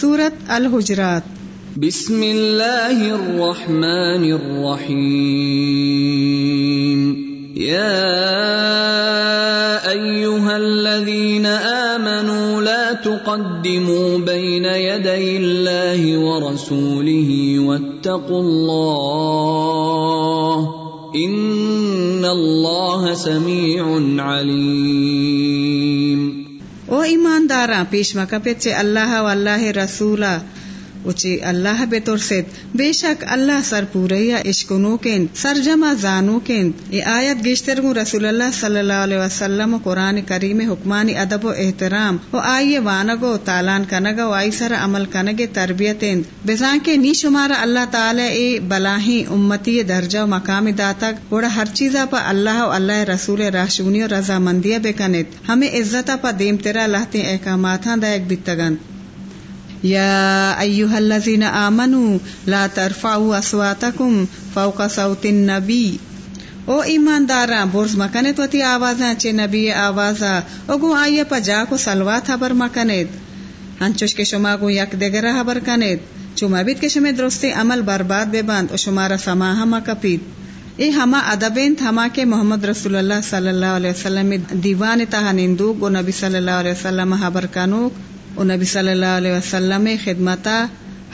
سورت الحجرات. بسم الله الرحمن الرحيم. يا أيها الذين آمنوا لا تقدموا بين يدي الله ورسوله واتقوا الله إن الله سميع عليم. او ایمانداراں پیشما کا پیچے اللہ و اللہ رسولہ اچی اللہ بے ترسد بے شک اللہ سر پوریا عشقنو کن سر جمع زانو کن ای آیت گشتر گو رسول اللہ صلی اللہ علیہ وسلم و قرآن کریم حکمانی ادب و احترام۔ و آئیے وانگو، تالان کنگا و آئی سر عمل کنگ تربیت بزان کے نی شمارا اللہ تعالی ای بلاہی، امتی درجہ و مقام داتک گوڑا ہر چیزا پا اللہ و اللہ رسول راشونی و رضا مندیہ بکنت ہمیں عزتا پا دیم تیرا لہتی احکامات دائک بیتگن یا ایوہ الذین آمنوا لا ترفعوا اصواتکم فوق صوت النبی۔ او ایمانداراں، برز مکنت وتی آوازاں، چے نبی آوازا او گو آئیے پا جا کو سلوات حبر مکنت ہنچوش کے شما گو یک دگرہ حبر کنت چو مبید کے شما درستی عمل برباد بے بند او شمارا سماہا مکپید اے ہما ادبین ہما کے محمد رسول اللہ صلی اللہ علیہ وسلم دیوان تہا نندو گو نبی صلی اللہ علیہ وسلم حبر کنوک۔ و نبی صلی اللہ علیہ وسلم خدمتا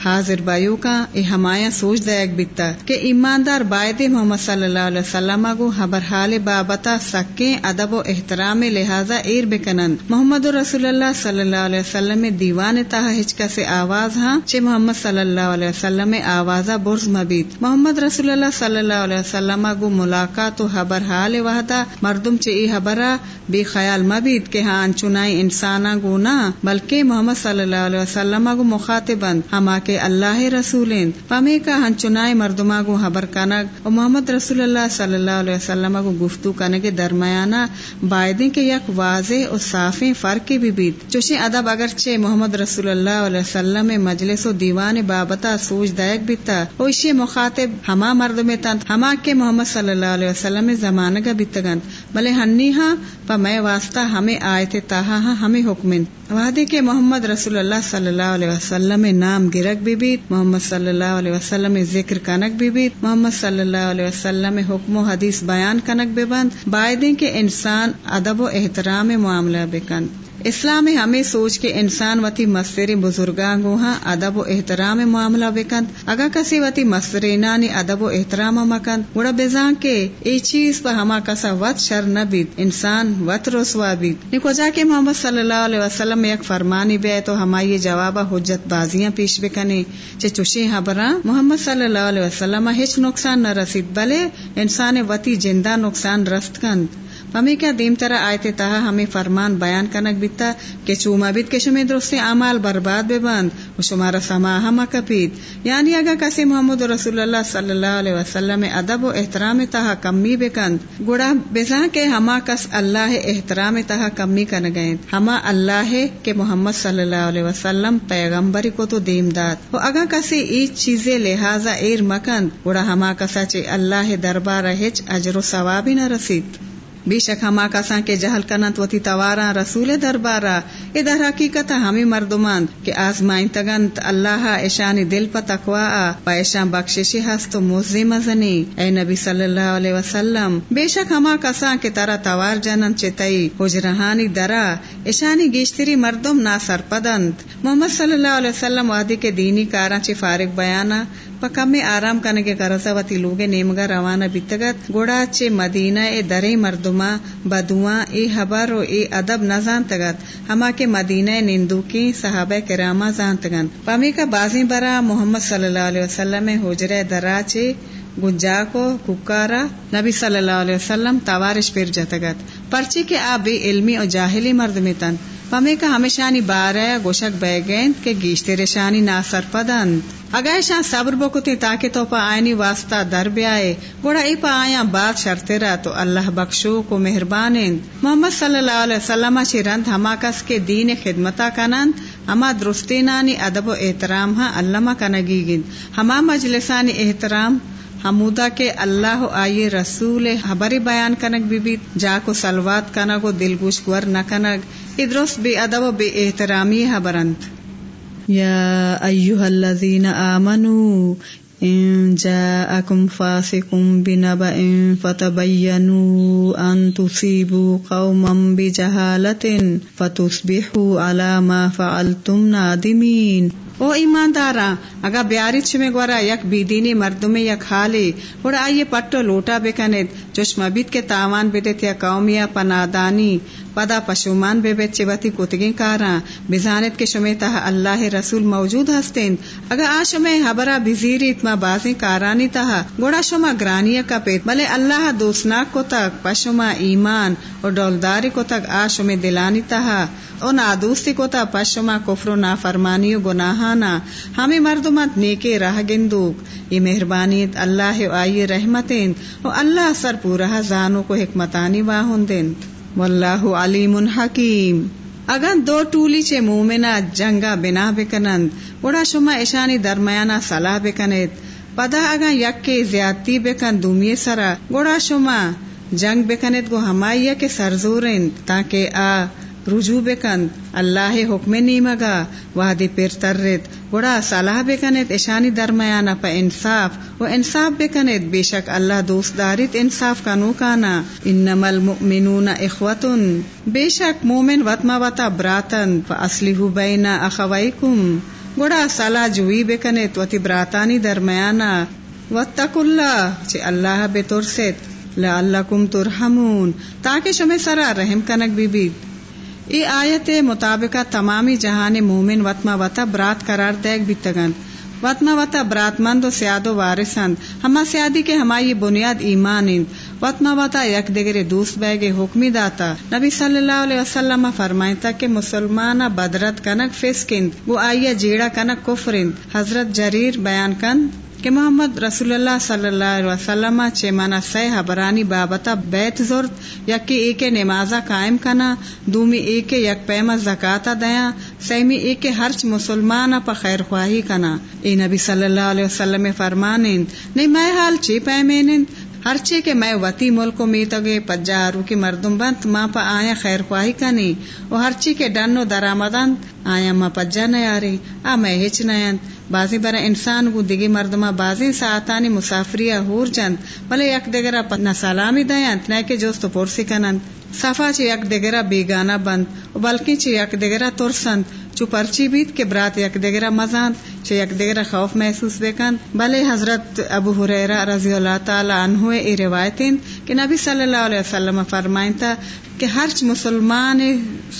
حاضر بایو کا اے ہمایا سوچ دائک بیتا کہ ایماندار بائد محمد صلی اللہ علیہ وسلم کو حبر حال بابتا سکیں ادب و احترام لہذا ایر بکنن محمد رسول اللہ صلی اللہ علیہ وسلم دیوان تاہ ہچکا سے آواز ہاں چھ محمد صلی اللہ علیہ وسلم آوازہ برز مبید۔ محمد رسول اللہ صلی اللہ علیہ وسلم کو ملاقات و حبر حال وحدہ مردم چھ ای حبرہ بے خیال مبید کہ ہاں چنائی انسانا گونا بلکہ محمد صلی اللہ علیہ وسلم کو مخاطبند ہما کے اللہ رسول پمے کا ہنچنائے مردما کو حبر کنگ اور محمد رسول اللہ صلی اللہ علیہ وسلم کو گفتو کنگ درمیانہ بائدیں کے یک واضح اور صاف فرق بھی بیت۔ چوشے ادب اگرچہ محمد رسول اللہ علیہ وسلم مجلس و دیوان بابتا سوچ دائک بیتا، او اسے مخاطب ہما مرد میں تن ہما کے محمد صلی اللہ علیہ وسلم زمانہ کا بیتگن بلے ہنی ہاں پا میں واسطہ ہمیں آئے تھے تاہا ہاں ہمیں حکمن۔ وعدے کے محمد رسول اللہ صلی اللہ علیہ وسلم نام گرگ کنک بھی بیت محمد صلی اللہ علیہ وسلم ذکر کنک بھی بیت محمد صلی اللہ علیہ وسلم حکم و حدیث بیان کنک بھی بند۔ بائدیں کے انسان ادب و احترام معاملہ بکن اسلام ہمیں سوچ کے انسان وتی مستر بزرگاں گوہاں ادب و احترام معاملہ وکند اگا کسی وتی مسترینانی ادب و احترام مکند۔ گڑا بزان کے ای چیز پہ ہما کسا وط شر نہ بیت انسان وط رسوا بیت نکو جا کے محمد صلی اللہ علیہ وسلم یک فرمانی بے تو ہما یہ جواب حجت بازیاں پیش بکنے۔ چے چوشی حبراں محمد صلی اللہ علیہ وسلم ہچ نقصان نہ رسید، بلے انسان وتی جندہ نقصان رست کند۔ ہمیں کیا دیم طرح آئے تاہا ہمیں فرمان بیان کنک بیتا کہ چوما بیت کے شمی درستی عمال برباد بے بند و شمارا سما ہما کپید یعنی اگا کسی محمد رسول اللہ صلی اللہ علیہ وسلم ادب و احترام تاہا کمی بکند گوڑا بزا کے ہما کس اللہ احترام تاہا کمی کن گئے ہما اللہ کے محمد صلی اللہ علیہ وسلم پیغمبری کو تو دیم داد و اگا کسی ایچ چیزیں لہذا ایر مکند گوڑا ہما کسا چے اللہ دربار ہچ اجر و ثوابی نہ رسید بے شک ہما کساں کے جہل کنت وتی توارا رسول دربارا۔ ادھر حقیقت ہمیں مردمان کہ آزمائن تگنت اللہ ایشانی دل پا تقوا پا ایشان بخششی ہست موزی مزنی۔ اے نبی صلی اللہ علیہ وسلم، بے شک ہما کساں کے ترا توار جنن چتئی حجرہانی درا ایشانی گیشتری مردم نا سرپدند محمد صلی اللہ علیہ وسلم وادی کے دینی کاراں چی فارغ بیانا۔ پکم میں آرام کرنے کے کرسا وتی لوگے نیمگا روانہ بیتگت۔ گوڑا چے مدینہ اے درے مردما بدواں اے حبر و اے ادب نہ زان تگت ہما کے مدینہ نندو کی صحابہ کراما زان تگن پمی کا بازی برا محمد صلی اللہ علیہ وسلم حجرہ درا چے، گنجا کو، ککارا نبی صلی اللہ علیہ وسلم توارش پیر جتگت پرچی کے آپ بے علمی اور جاہلی مرد میں تن۔ پمی کا ہمیشانی بار ہے، گوشک بہ گئند کے گیشتے رشانی ناسر پدند۔ اگر شان صبر بکتی تاکہ تو پا آئینی واسطہ در بیائے۔ گوڑا ای پا آیا بات شرطے را تو اللہ بخشو کو مہربانند۔ محمد صلی اللہ علیہ وسلم چی رند ہما کس کے دین خدمتا کنند۔ ہما درستی نانی ادب و احترام ہاں علامہ کنگی گند ہما مجلسانی احترام حمودا کے اللہ آئیے رسول حبری بیان کنک بی بی جا کو سلوات کنک و دل گوش ور نہ کنک ادرس بے ادب و بے احترامی حبرند يا أيها الذين آمنوا إن جاءكم فاسق بنبأ فتبينوا أن تصيبوا قوما بجهالة فتصبحوا على ما فعلتم نادمين او ایماندارا اگا بیاری چمے گورا یک بیدینی مردمی یک حالی وڑا آئیے پٹو لوٹا بکنید جوش مبید کے تاوان بدت یا قومیا پنادانی۔ پدا پشومان بے بے چوتی کتگیں کاراں بزانت کے شمے تہ اللہ رسول موجود ہستین۔ اگر آ شمے حبرا بزیری ما بازیں کارانی تہ، گوڑا شما گرانی کا پیت۔ بلے اللہ دوسناک کو تک پشما ایمان اور ڈولداری کو تک آ شمے دلانی تہ۔ او نادوستی کو تا پشما کفر و نافرمانی و گناہانا۔ ہمیں مردمت نیکے راہ گندوک۔ یہ مہربانیت اللہ آئی رحمتیں او اللہ سر پورا زانو کو حکمتانی واہن دین واللہ علیم حکیم۔ اگن دو ٹولی چے مومنا جنگا بنا بکنند، وڑا شما اشانی درمیانا صلاح بکنید۔ پدا اگن یک کے زیادتی بکن دومی سرا گوڑا شما جنگ بکنید گو ہمائی کے سرزورن تاکہ آ رجوع بکند اللہ حکم نیمگا۔ وادی پیر ترت گڑا صلاح بکنت اشانی درمیانا پا انصاف۔ و انصاف بکنت بے شک اللہ دوست دارت انصاف کا نوکانا انما المؤمنون اخوتن۔ بے شک مومن وطما وطا براتن۔ فا اصلیحو بینا اخوائکم گڑا صلاح جوئی بکنت وطی براتانی درمیانا واتقوا اللہ چھ اللہ بے ترست لعلکم ترحمون۔ تاکہ شمی سرا رحم کنک بی بید ای آیت مطابق تمامی جہان مومن وطما وطا برات قرار دیکھ بھی تگند وطما وطا برات مند و سیاد و وارثند ہما سیادی کے ہمائی بنیاد ایمان وطما وطا یک دگرے دوست بیگے حکمی داتا۔ نبی صلی اللہ علیہ وسلم فرمائیں تا کہ مسلمان بدرت کنک فسکند۔ وہ آئیے جیڑا کنک کفرند۔ حضرت جریر بیان کند کہ محمد رسول اللہ صلی اللہ علیہ وسلم چیمانا سی حبرانی بابتا بیت زرد یکی ایک نمازا قائم کنا، دومی ایک یک پیما زکاتا دیا سیمی ایک ہرچ مسلمان پا خیر خواہی کنا۔ اے نبی صلی اللہ علیہ وسلم فرمانند، نہیں، میں حال چی پیمینند؟ ہر چی کے میں وتی ملک می تگے پجارو کی مردم بنت ماں پا آیا خیر خواہی کنی۔ و ہر چی کے ڈنو درآمدن آیا ماں پجا نیاری۔ آ میں ہچ نیند بازی برا انسان گو دگی مردما بازی ساعتانی مسافری ہور جند۔ بلے یک دگرا نہ سلامی دیانت نہ کہ جوست پورسی کنند۔ صفا چی یک دگرا بیگانا بند و بلکی چی یک دگرا ترسند، چو پرچی بیت کے برات یک دگرا مزاند چی یک دگرا خوف محسوس بکند۔ بلے حضرت ابو حریرہ رضی اللہ تعالی عنہ ای روایتین کہ نبی صلی اللہ علیہ وسلم فرمائن تا کہ ہرچ مسلمان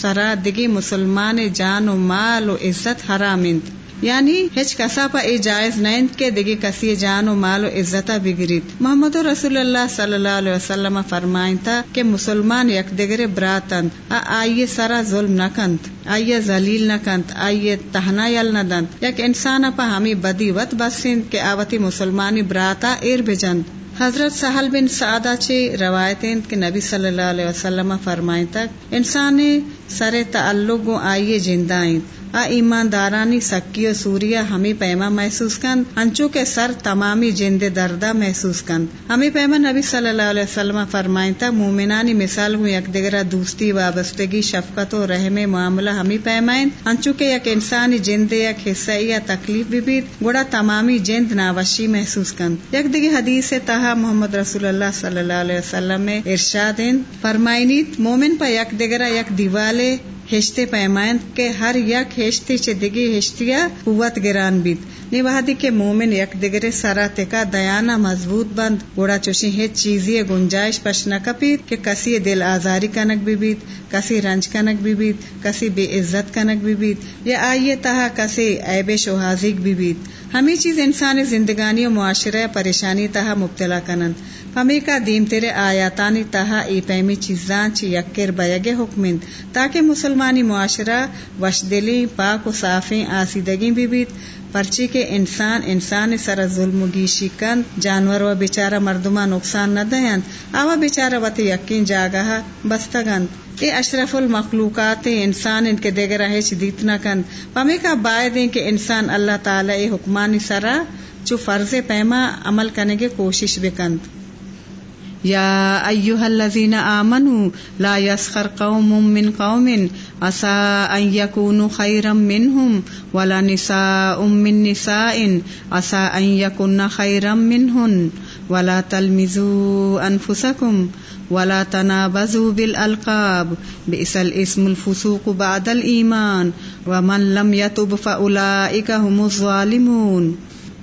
سرا، دگی مسلمان جان و مال و عزت حرامند۔ یعنی ہچ کسا پا ای جائز نیند کے دگی کسی جان و مال و عزتا بگرید محمد رسول اللہ صلی اللہ علیہ وسلم فرمائن تا کہ مسلمان یک دگر براتن آئیے سرا ظلم نکند آئیے ذلیل نکند آئیے تہنا یل ندند یک انسان پا ہمی بدی وط بسند کہ آوتی مسلمانی براتا ایر بجند حضرت سہل بن سعدہ چے روایتیں کہ نبی صلی اللہ علیہ وسلم فرمائیں تک انسانی سر تعلق آئیے جندائیں آ ایماندارانی سکی و سوریا ہمیں پیما محسوس کن۔ انچو کے سر تمامی جند دردہ محسوس کن۔ ہمیں پیما نبی صلی اللہ علیہ وسلم فرمائیں تا، مومنانی مثال ہوں، یک دگرہ دوستی، وابستگی، شفقت و رحم معاملہ ہمیں پیمائیں۔ انچو کے یک انسانی جند، یک حصہ یا تکلیف بھی بیت گوڑا تمامی جند ناوشی محسوس کن۔ یک دگی حدیث سے تہا محمد رسول اللہ صلی اللہ علیہ وسلم میں ارشاد فرمائنیت، مومن پا یک دگرہ یک دیوالے ہشتے پیمائن کے ہر یک ہشتی دگی ہشتیا قوت گران بیت۔ نی کے مومن یک دگرے سرا تکا دیانا مضبوط بند۔ گوڑا چوشی ہیچ چیزی گنجائش پش نہ کپیت کہ کسی دل آزاری کنک بھی بیت، کسی رنج کنک بھی بیت، کسی بے عزت کنک بھی بیت، یا آئیے تہا کسی عیب شہازیک بھی بیت۔ ہمیں چیز انسانی زندگانی و معاشرہ پریشانی تہا مبتلا کنند۔ ہمیں کا تیرے آیاتانی تہا، ای پیمی چیزان چی یکر بیگ حکمند تاکہ مسلمانی معاشرہ وش دلی پاک و صافیں آسیدگی بھی بیت، پرچی کے انسان انسان سر ظلم گیشی کن، جانور و بیچارہ مردما نقصان نہ دین آوا بیچارہ وط یقین جاگہ بستگند اے اشرف المخلوقات انسان ان کے دیگر رہے دیت نہ کن۔ پمی کا دیں کہ انسان اللہ تعالی حکمانی سرا جو فرض پیما عمل کرنے کے کوشش بکند یا ایوہ الذین آمنوا لا يسخر قوم من قوم عسى أن يكونوا خيرا منهم ولا نساء من نساء عسى أن يكن خيرا منهن ولا تلمزوا أنفسكم ولا تنابزوا بالألقاب بئس الاسم الفسوق بعد الإيمان ومن لم يتب فأولئك هم الظالمون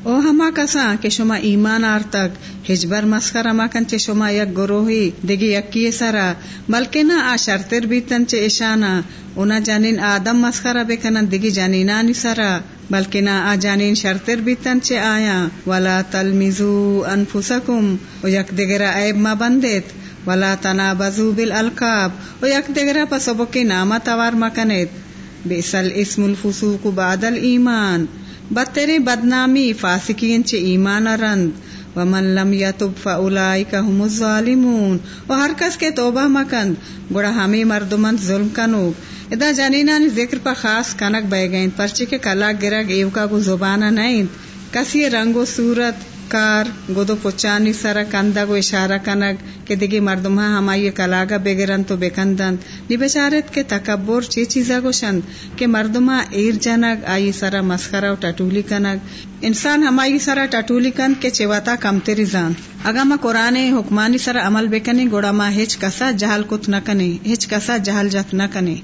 او ہما کساں کہ شما ایمان آرتک ہجبر مسخر اما کنچے شما یک گروہی دگی یکی سرا بلکہ نہ آ شرطر بیتن چے اشانا اونا جانین آدم مسخرہ بکنن دگی جانینانی سرا بلکہ نہ آ جانین شرطر بیتن چے آیا ولا تلمزو انفسکم و یک دگرا عیب ما بندیت ولا تنابزو بالالقاب و یک دگرا پسبکی نامہ توار مکنیت بیسل اسم الفسوق بعد الایمان بدتری بدنامی فاسقین چ ایمان رند و من لم یتب فاولائک هم الظالمون۔ و ہر کس کے توبہ مکند، گڑا ہمیں مردمند ظلم کنو ادا جنینان ذکر پر خاص کنک بہ گئیں پرچے کے کلا گرگ ایوکا کو زبانہ نہیں کسی رنگ و صورت؟ کار گودو پچانی سرا کندا گو اشارہ کنگ کہ دگی مردمہ ہمائی کلاگا بگرن تو بکندن نی بچارت کے تکبر چی چیزا گوشند کہ مردمہ ایر جنگ آئی سرا مسخرہ و ٹٹولی کنگ انسان ہمائی سرا ٹٹولی کن کے چیواتا کم تیری زان اگا ما قرآن حکمانی سرا عمل بکنی گوڑا ما ہچ کسا جہل کت نہ کنے ہچ کسا جہل جت نہ کنے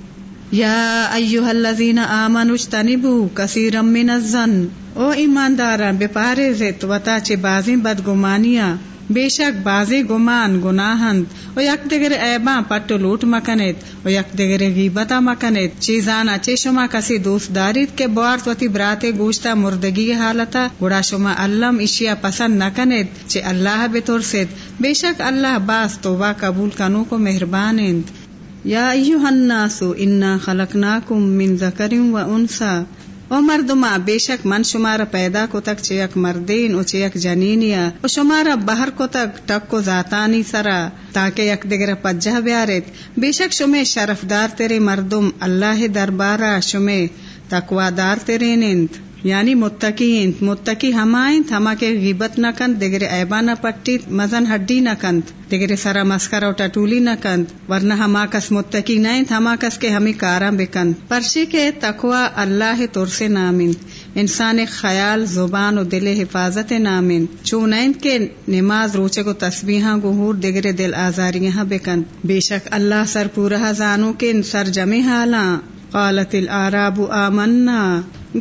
یا ایوہ الذین آمنوا اجتنبوا کثیرا من الظن۔ او ایماندارا، بے پارے زت وتا چے بازیں بدگمانیاں۔ بے شک بازی گمان، گناہند۔ و یک دگر ایباں پٹ لوٹ مکنیت و یک دگر غیبتا مکنیت چیزانا چے شما کسی دوست دارید کے بوارت وتی براتے گوشتا مردگی حالتا۔ گڑا شما علم، اشیا پسند نکنیت چے اللہ بطور سید بے شک اللہ باس توبہ قبول کنو کو مہربانند۔ یا ایوہ الناس انا خلقناکم من ذکر و انسا. او مردما، بے شک من شمارا پیدا کو تک چیک مردین او چیک جنینیا، او شمارا بہر کو تک ٹک کو ذاتانی سرا، تاکہ یک دگر پجہ بیارت بے شک شمے شرف دار تیرے مردم، اللہ دربارہ شمے تقوی دار تیرے نند. یعنی متقین، متقی ہمائیں ہما کے غیبت نہ کند دگر ایبا نہ پٹی، مزن ہڈی نہ کند دگر سرا مسکر ٹٹولی نہ کند، ورنہ ہما کس متقی نہیں ہما کس کے ہمیں کارا بکند پرشی کے تقوا اللہ تور سے نامند انسان خیال، زبان و دل حفاظت نامن چونین کے نماز روچے کو تسبیحاں گہور دگر دل آزاریاں بکند بے شک اللہ سر پورا زانو کے سر جمع حالاں۔ قالت العراب آمنا.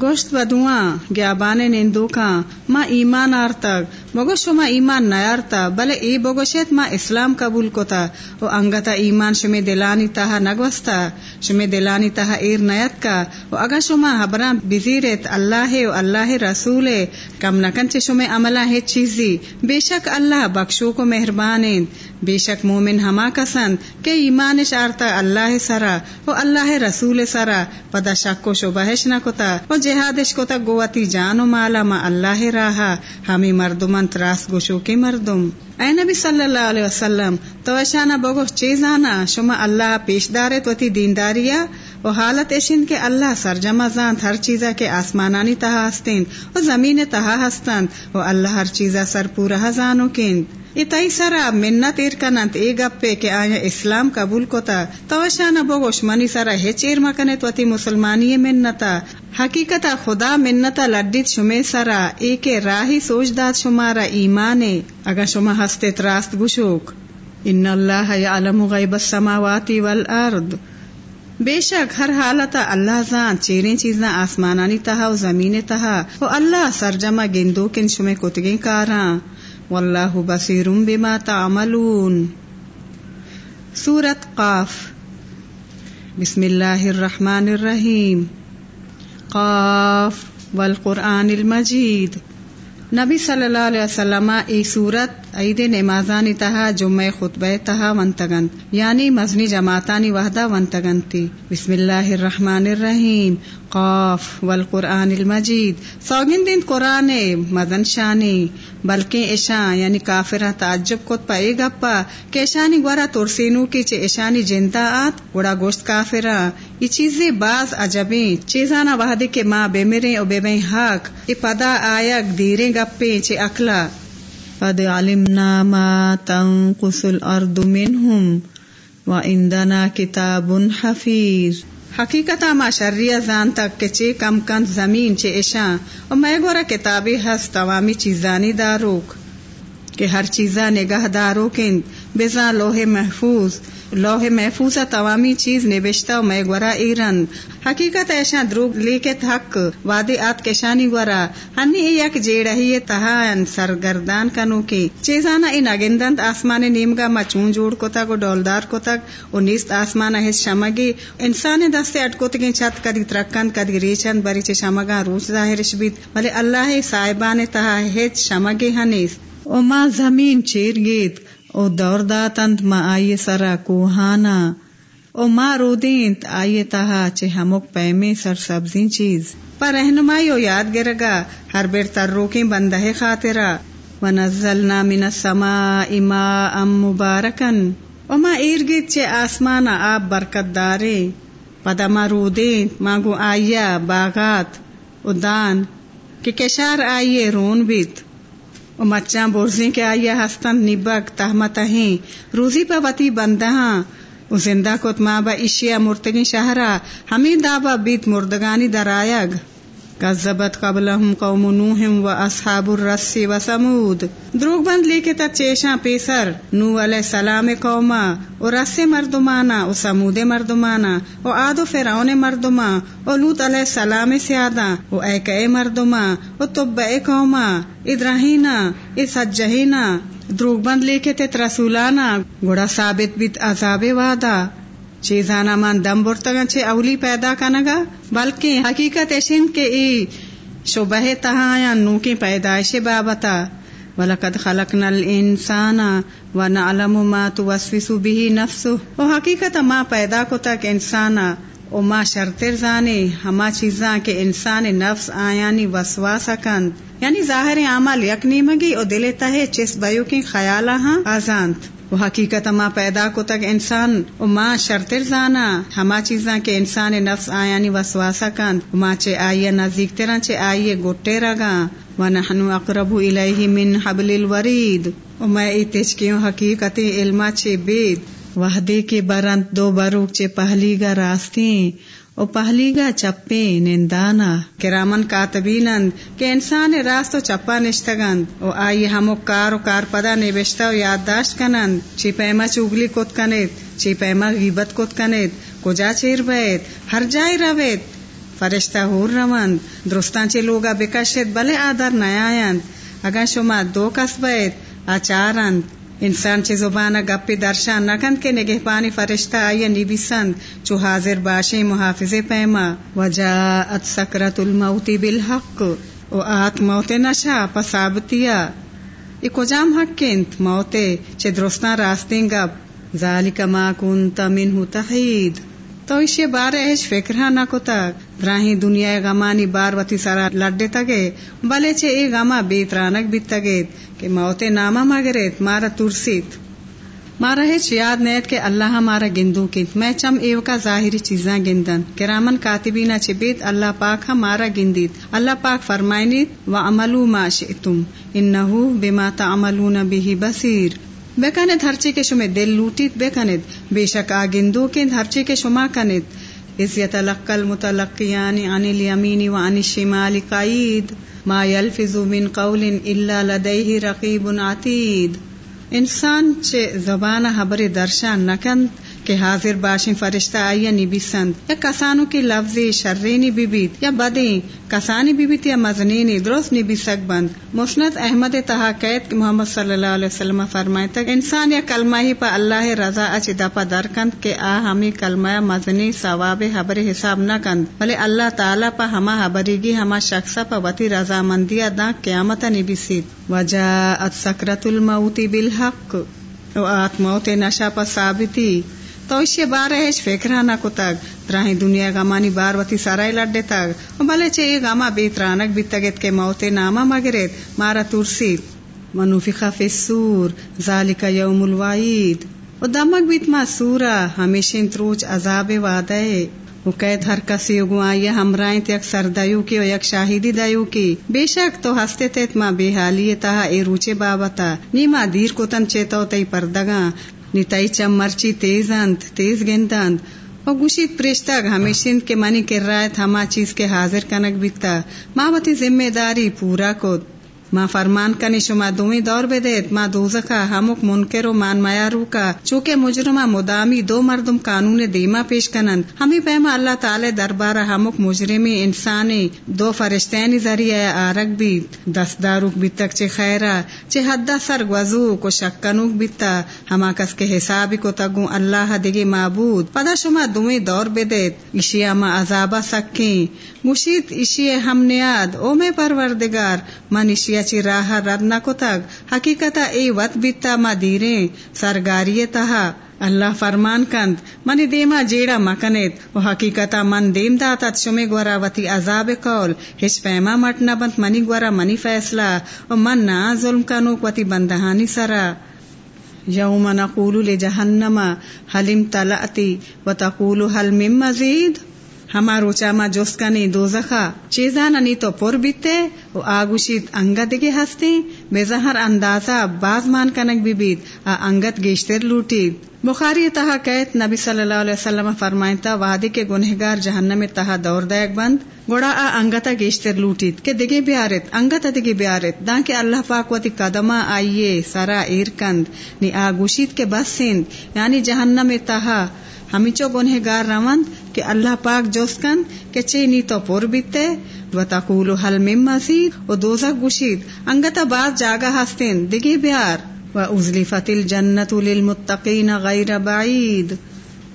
گوشت و دعا، گیابان نندو ما ایمان آرتک مگو شما ایمان نیارتا. بلے ای بگوشت ما اسلام قبول کتا و انگتا ایمان شمی دلانی تاہا نگوستا. شمی دلانی تاہا ایر نیت کا و اگا شما حبران بزیرت اللہ و اللہ رسول کم نکن چے شمی عملہ ہے چیزی. بے شک اللہ بخشو کو مہربانین. بے شک مومن ہما کسند کہ ایمان شارتا اللہ سرا و اللہ رسول سرا پدا شک کو شبہش نہ کتا و جہادش کو تک گوتی جانو مالا ما اللہ راہا ہمیں مردمن تراس گوشو کے مردم۔ اے نبی صلی اللہ علیہ وسلم، تو اشانا بگو چیزانا شما اللہ پیش دارت وتی دینداریا؟ و حالت اشن کے اللہ سرجمہ زانت ہر چیزا کے آسمانانی تہا ہستین، و زمین تہا ہستند و اللہ ہر چیزا سر پورا زانو کند اتائی سرا منت ایر کنند ای گپے کہ آیا اسلام قبول کوتا توشانا بگوش منی سرا ہچ ایر مکنت وتی مسلمانی منتا حقیقتا خدا منتا لڈیت شمے سرا ای کے راہی سوچ داد شمارا ایمانے اگا شما ہستے تراست گشوک ان اللہ یعلم غیب السماوات والارض بے شک ہر حالتا اللہ زان چیریں چیزاں آسمانانی تہا و زمین تہا و اللہ سرجمہ گندو کن شمے کتگیں کاراں واللہ بصیر بما تعملون۔ سورت قاف۔ بسم اللہ الرحمن الرحیم۔ قاف والقرآن المجید۔ نبی صلی اللہ علیہ وسلم ای صورت عید نمازانی تہا جمع خطبہ تہا ونتگن یعنی مزنی جماعتانی وحدہ ونتگن تھی بسم اللہ الرحمن الرحیم، قاف والقرآن المجید۔ سوگن دین قرآن مزن شانی، بلکہ ایشان یعنی کافرہ تعجب کت پا ای گپا، کہ ایشانی گورا ترسینو کی چے ایشانی جنتا آت گوڑا گوشت کافرہ۔ یہ چیزیں بعض عجبیں۔ چیزانا وحدی کے ماں بے میرے او بے بے حق۔ ای پدا آیا دیریں گپیں چے اکلا۔ قد علمنا ما تنقص الارض منهم وعندنا كتاب حفيظ حقیقت ما شریہ زان تک کہ چے کم کند زمین چے اشاں اور میں گورا کتابی ہس توامی چیزانی داروک۔ کہ ہر چیزا نگاہ دارو کن بزا لوہے محفوظ۔ لوہے محفوظ توامی چیز نبشتا میں گورا ایرن حقیقت ایشا دروگ لیکت حق۔ وادی آت کشانی گورا۔ ہنی یک جیڑہی تہا سرگردان کنو کی چیزانا ان اگندند آسمان نیمگا ما چون جوڑ کو تک و ڈولدار کو تک و نیست آسمان ہس شمگی۔ انسان دستے اٹکوتگی چھت کدی ترکند کدی ریچند بری چے شمگا روچ ظاہرش بیت ولی اللہ صاحبان تہا ہچ شمگی ہنیست۔ او ما زمین چیر گیت او دور داتند ما آئیے سرا کوہانا او ما رودینت آئیے تہا چے ہمک پیمے سر سبزی چیز پر رہنمائی او یاد گرگا ہر بیر تر روکیں بندہ خاطرہ ونزلنا من السماء ماء مبارکن او ما ایرگیت چے آسمانا آب برکت دارے پدا ما رودینت ما گو آئیا باغات او دان کہ کشار آئیے رون بیت و مچاں بورزیں کے آئیے ہستن نبک تہمت روزی پا وتی بندہاں و زندہ کتما با اشیا مرتگی شہرا ہمیں دابا بیت مردگانی درائگ کذبت قبلہم قوم نوح و اصحاب الرس و سمود دروگ بند لے کے تک چیشاں پیسر۔ نو علیہ السلام قوما و رس مردمانا و سمود مردمانا و آد و فرعون مردما و لوت علیہ السلام سیادا و ایک مردما و تب قوما ادراہینا ای سجہینا دروگ بند لے کے تت رسولانا گڑا ثابت بیت عذاب وادا چیزانا من دم برتگا چھ اولی پیدا کنگا، بلکہ حقیقت ایشن کے ای شبہ تہایا نو کی پیدائش بابتا۔ وَلَقَدْ خَلَقْنَا الْإِنسَانَ وَنَعْلَمُ مَا تُوَسْوِسُ بِهِ نَفْسُهُ۔ و حقیقت ما پیدا کو تک انسانا او ما شرطر زانے ہما چیزاں کے انسان نفس آیانی وسواسا کند یعنی ظاہر عمل یک نیمگی او دل تہے چس بیو کی خیالہ ہاں آزانت وہ حقیقت ما پیدا کو تک انسان، او شرطر زانا، ہما چیزاں کے انسان نفس آیانی وسواسا کند ماں چے آئیے نزدیک تیرا چے آئیے گوٹے رگا ونحن اقرب الیہ من حبل الورید، او میں ای تشکیوں حقیقت علما چے بید، وحدے کے برند دو بروک چے پہلی گا راستیں او پہلی گا چپے نندانا کرامن کاتبینند کہ انسان راست و چپا نشتگند او آئی ہمو کار و کار پدا نبشتا و یادداشت کنند چی پیما چوگلی کت کنید، چی پیما غیبت کت کنید، کجا چیر بیت ہر جائی روید، فرشتہ ہور روند، درستان چی لوگا بکشید، بلے آدر نیایند، اگر شما دو کس بیت آچارند انسان چه زبانہ گپی درشان نکند کے نگہ پانی فرشتہ آئیے نبیسند چو حاضر باشے محافظ پیما۔ وجاءت سکرت الموتی بالحق، او آت موت نشا پسابتیا ای کجام حق کنت موتے چه درستان راستین گپ۔ ذالک ما کنت منہ تحید۔ تو اسے بار ایش فکر ہاں نہ کو تک۔ دنیا غمانی بار وتی سارا لڈے تگے بلے چے اے غما بیترانک بیت تگیت کہ موت نامہ مگریت مارا ترسیت۔ مارا ہے یاد نیت کہ اللہ ہمارا گندو کنت میں چم ایو کا ظاہری چیزاں گندن۔ کرامن کاتبینا چبیت اللہ پاک ہاں ہمارا گندیت۔ اللہ پاک فرمائنیت و عملو ما شئتم۔ انہو بما تعملون به بصیر بے کنت ہرچی کے شمے دل لوٹیت بے کنت بے شک آگندو ہر چی کے شما کنت اس یتلقى المتلقیان عن الیمین وعن الشمال قائد ما یلفظ من قول الا لدیه رقیب عتید۔ انسان چے زبان حبر درشان نکند کہ حاضر باشیں فرشتہ آئیے نبیسند یا کسانوں کی لفظ شرینی بیبیت یا بدیں کسانی بیبیت یا مزنینی درست نبی سک بند. مسند احمد تہا قید محمد صلی اللہ علیہ وسلم فرمائے تک، انسان یا کلمہ ہی پا اللہ رضا اچ دپا درکند کہ آ ہمیں کلمہ مزنی ثواب حبر حساب نہ کند، بلے اللہ تعالیٰ پا ہما حبریگی ہما شخصا پا وتی رضا مندیا دا قیامت نبیسید وجاءت سکرت الموت بالحق و آت موت نشا پا ثابتی. تو اسے بار ہے فکرہ کو تک تراہی دنیا گامانی بار وتی سارا لڈے تک بلے چے یہ گاما بیترانک بیتگت کے موتے ناما مگریت مارا ترسیت منوفقہ فی السور۔ ذالک یوم الوعید۔ و دمک بیت ما سورا ہمیشہ تروچ عذاب وعدے وہ قید ہر کسی اگو آئی ہمراہ یک سردیو کی و یک شاہدی دیو کی۔ بے شک تو ہستے تیت ماں بے حالی تہا اے روچے بابتا۔ نیما دیر کو تن چیتو تی پردگاں۔ نی چم مرچی تیز انت تیز گندند اور گوشید ہمیں شند کے منی کر رہا ہے ہما چیز کے حاضر کنک بیتا ماں بتی ذمہ داری پورا کو ماں فرمان کنی شما دومی دور بے دیت ماں دوزخا ہمک منکر و مان میارو کا چونکہ مجرمہ مدامی دو مردم قانون دیما پیش کنن ہمیں پیما اللہ تعالی دربارہ ہمک مجرمی انسانی دو فرشتینی ذریعہ آرک بیت دس داروک بیتک چے خیرہ چے حدہ سر گوزو کو شکنوک بیتا ہما کس کے حسابی کو تگو اللہ دگی معبود. پدا شما دومی دور بے دیت اشیا ما عذابہ سکیں مشید اشی ہم نیاد. او میں پروردگار، من اشیا چی راہ رد نہ کتگ حقیقت اے وط بیتا ما دیریں سرگاری تہا. اللہ فرمان کند منی دیما جیڑا مکنیت و حقیقتا من دیم داتت شمی گورا وتی عذاب قول ہش پیما مٹ بند منی گورا منی فیصلہ. و من نہ ظلم کنوک وتی بندہانی سرا. یوم نقول لجہنم حلم تلعتی. و تقول حل من مزید؟ ہما روچا ما دوزخا چیزانا نی تو پر بیتے و آگوشید انگت دگی ہستی بے زہر اندازہ باز مان کنک بی بیت آ انگت گیشتر لوٹید بخاری تہا کہت نبی صلی اللہ علیہ وسلم فرمائن تا وادی کے گنہگار جہنم تہا دور دیک بند گوڑا آ انگتا گیشتر لوٹید کہ دگی بیارت انگتا دگی بیارت دان کے اللہ پاک وتی قدمہ آئیے سرا ایر کند نی آگوشید کے بس سند یعنی جہنم تہا ہمیچو گنہ گار روند کہ اللہ پاک جوسکن کہ چینی تو پور بیتے و تقول حل مم مزید و دوزک گوشید انگتا بعض جاگا ہستین، دگی بیار۔ و ازلفت الجنت للمتقین غیر بعید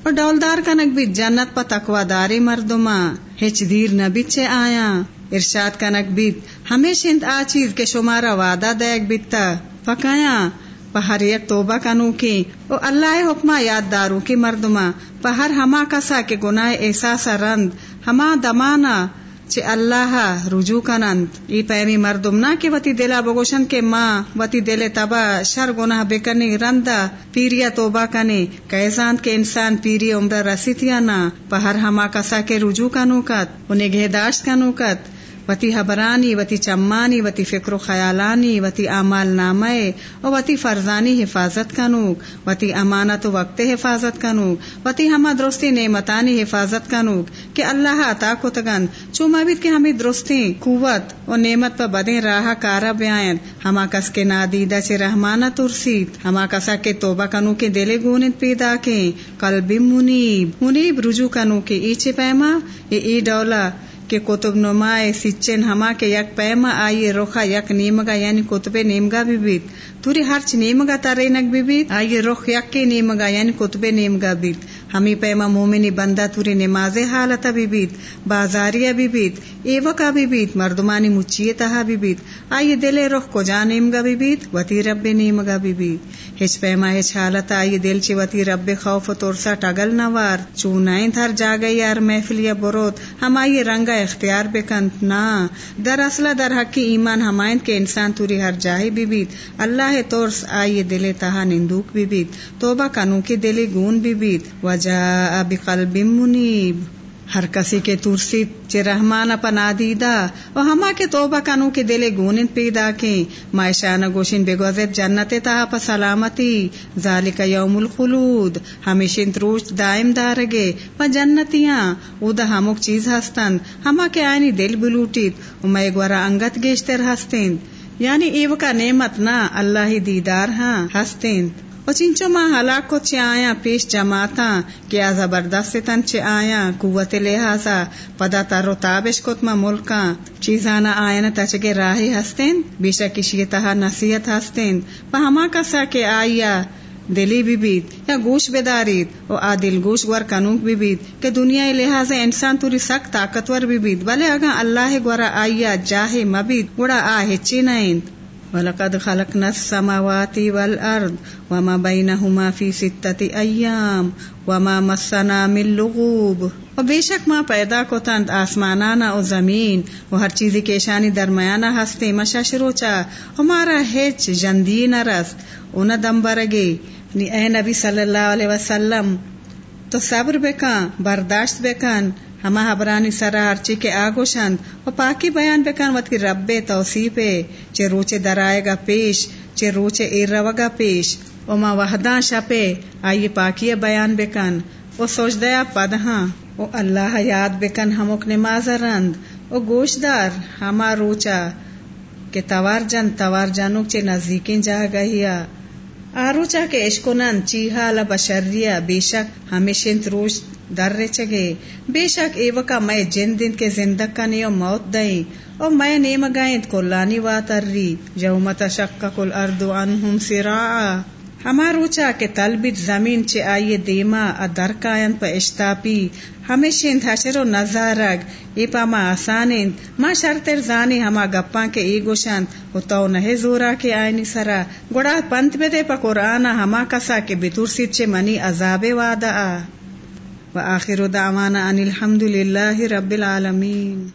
اور ڈولدار کنک بھی جنت پا تقوی داری مردما ہچ دیر نبی چے آیا۔ ارشاد کنک بیت، ہمیشہ آ چیز کے شمارا وعدہ دیکھ بیتا فکایا پہر یک توبہ کنو کی، او اللہ حکمہ یاد دارو کی مردما پہر ہما کسا کے گناہ احساس رند، ہما دمانا چے اللہ رجوع کنند ای پیمی مردم نہ کہ وتی دلا بگوشن کے ماں، وتی دل تبا شر گناہ بکنی رندا پیریا توبہ کنے کیساند کے انسان پیری عمر رسیت یا نہ پہر ہما کسا کے رجوع کنو کت، انہیں گہداشت کنو کت۔ وتی حبرانی، وتی چمانی، وتی فکر و خیالانی، وتی اعمال نامے اور وتی فرزانی حفاظت کنوک، وتی امانت و وقت حفاظت کنوک، وتی ہما درستی نعمتانی حفاظت کنوک، کہ اللہ عطا کو تگن، چوما بھی کہ ہمیں درستی، قوت اور نعمت پر بدیں راہ کارا بیائن ہما کس کے نادیدہ سے رحمانہ ترسید ہما کسا کے توبہ کنو کے دلے گونت پیدا کے قلب منیب منیب رجوع کنو کے ایچے پیما یہ ای ڈولا کہ کتب نما سچن ہما کے یک پیما آئیے روخا یک نیمگا یعنی کتب نیمگا بھی بیت توری ہرچ نیمگا تارینک بھی بیت آئیے روخ یک کے نیمگا یعنی کتب نیمگا بیت ہمی پیما مومنی بندہ توری نماز حالت بھی بیت بازاریا بھی بیت ایوکا بھی بیت، مردمانی مچیے تہا بھی بیت آئیے دل رخ کو جا نیمگا بھی بیت، وتی رب نیمگا بھی بیت۔ ہچ پیما ہچ حالت آئیے دل چی وتی رب خوف تورسا ٹگل نوار چونائیں تھر جا گئی یار محفل یا بروت ہم آئیے رنگا اختیار بکنت نا۔ در اصلہ در حقی ایمان ہمائند کے انسان توری ہر جاہی بھی بیت۔ اللہ تورس آئیے دل تہا نندوک بھی بیت۔ توبہ کنو کی دلی گون بھی بیت۔ وجا بقلب منیب۔ ہر کسی کے ترسی چے رحمان اپنا دیدا و ہما کے توبہ کنو کے دلے گونن پیدا کے مائشان گوشن بے گوزت جنت تا پا سلامتی۔ ذالک یوم الخلود۔ ہمیشن تروش دائم دارگے۔ پا جنتیاں۔ او دا ہموک چیز ہستن۔ ہما کے آئینی دل بلوٹیت۔ و میں گورا انگت گیشتر ہستین۔ یعنی ایو کا نعمت نہ اللہ دیدار ہاں ہستین۔ و چنچو ماں ہلاک چے آیا پیش جماعتا کیا زبردست چے آیا قوت لحاظا پدا تر و تابش کت ما ملکا چیزانا آئین تچگے راہی ہستین بیشک کشی تہا نصیحت ہستین پا ہما کسا کے آیا دلی بھی بیت یا گوش بدارید و آدل گوش گور کنوک بھی بیت کہ دنیا لحاظ انسان توری سخت طاقتور بھی بیت بلے اگا اللہ گورا آیا جاہے مبید گوڑا آہے چینائند وَلَقَدْ خَلَقْنَا السَّمَاوَاتِ وَالْأَرْضِ وَمَا بَيْنَهُمَا فِي سِتَّةِ أَيَّامٍ وَمَا مَسَّنَا مِن لُغُوبٍ اور بے شک ماں پیدا کو تند آسمانانا او زمین و ہر چیزی کے شانی درمیانہ ہستے مشا شروچا ہمارا ہچ جندی نہ رس اونا دم برگے۔ یعنی اے نبی صلی اللہ علیہ وسلم، تو صبر بکن، برداشت بکن۔ ہما حبرانی سرا ہرچی کے آگوشند و پاکی بیان بکن وط کی رب توصیفے چے روچے درائے گا پیش، چے روچے ایر روگا پیش۔ و ما وحداں شپے آئی پاکی بیان بکن۔ و سوچدیا پدہاں، و اللہ یاد بکن ہمک نماز رند و گوشدار ہما روچا، کہ توار جن، توار جانوک چے نزدیکین جا گہیا آروچا کے اشکنن چیہا بشریا بے شک ہمیشہ روش در چگے بے شک ایو کا میں جن دن کے زندگ نیو موت دئیں او میں نیم گائیں کلانی واتری یوم کل اردو عنہم سراعا ہما روچا کے تلبت زمین چے آئیے دیما ا درکائن پا اشتاپی ہمیشن حشر و نظارگ۔ ای پا ما آسانین۔ ما شرطر زانی ہما گپاں کے ای گوشن و تو نہ زورا کے آئینی سرا۔ گڑا پنت بدے پا قرآن ہما کسا کے بترسید چے منی عذاب وعدہ۔ و آخر دعوانا ان الحمد للہ رب العالمین۔